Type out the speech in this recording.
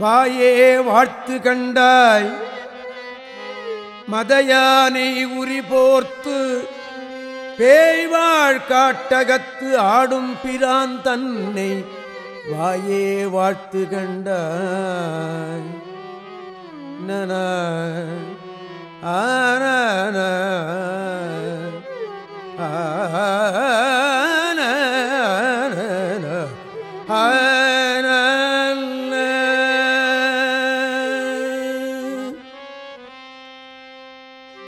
வாயே வாழ்த்து கண்டாய். மதயானை உரி போர்த்து பேய்வாழ் காட்டகத்து ஆடும் பிரான் தன்னை வாயே வாழ்த்து கண்டாய். நன ஆன ஆ